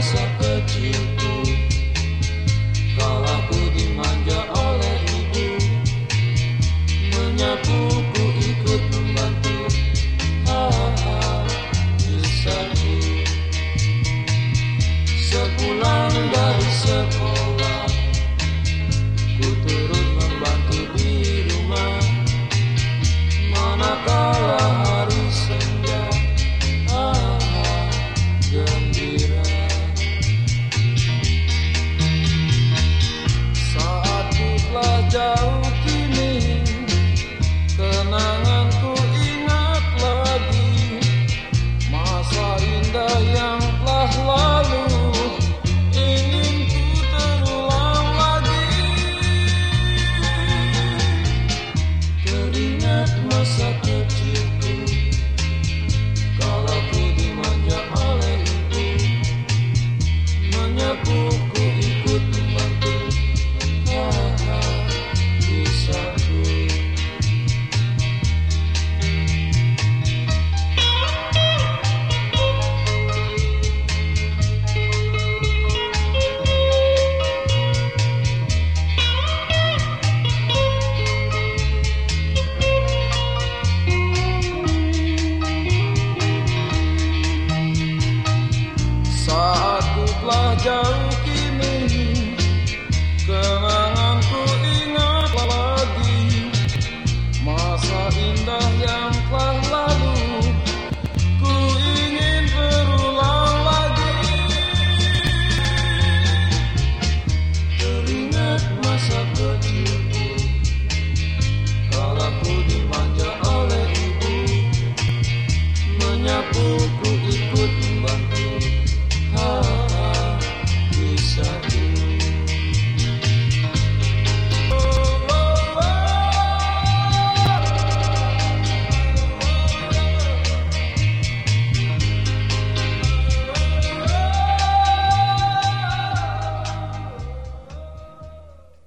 masa kecilku. Kala ku dimanja oleh ibu. Menyapuku ikut membantu. Ha, ha, Kisahku Sepulang dari sekolah Ku turut membantu di rumah. Manakala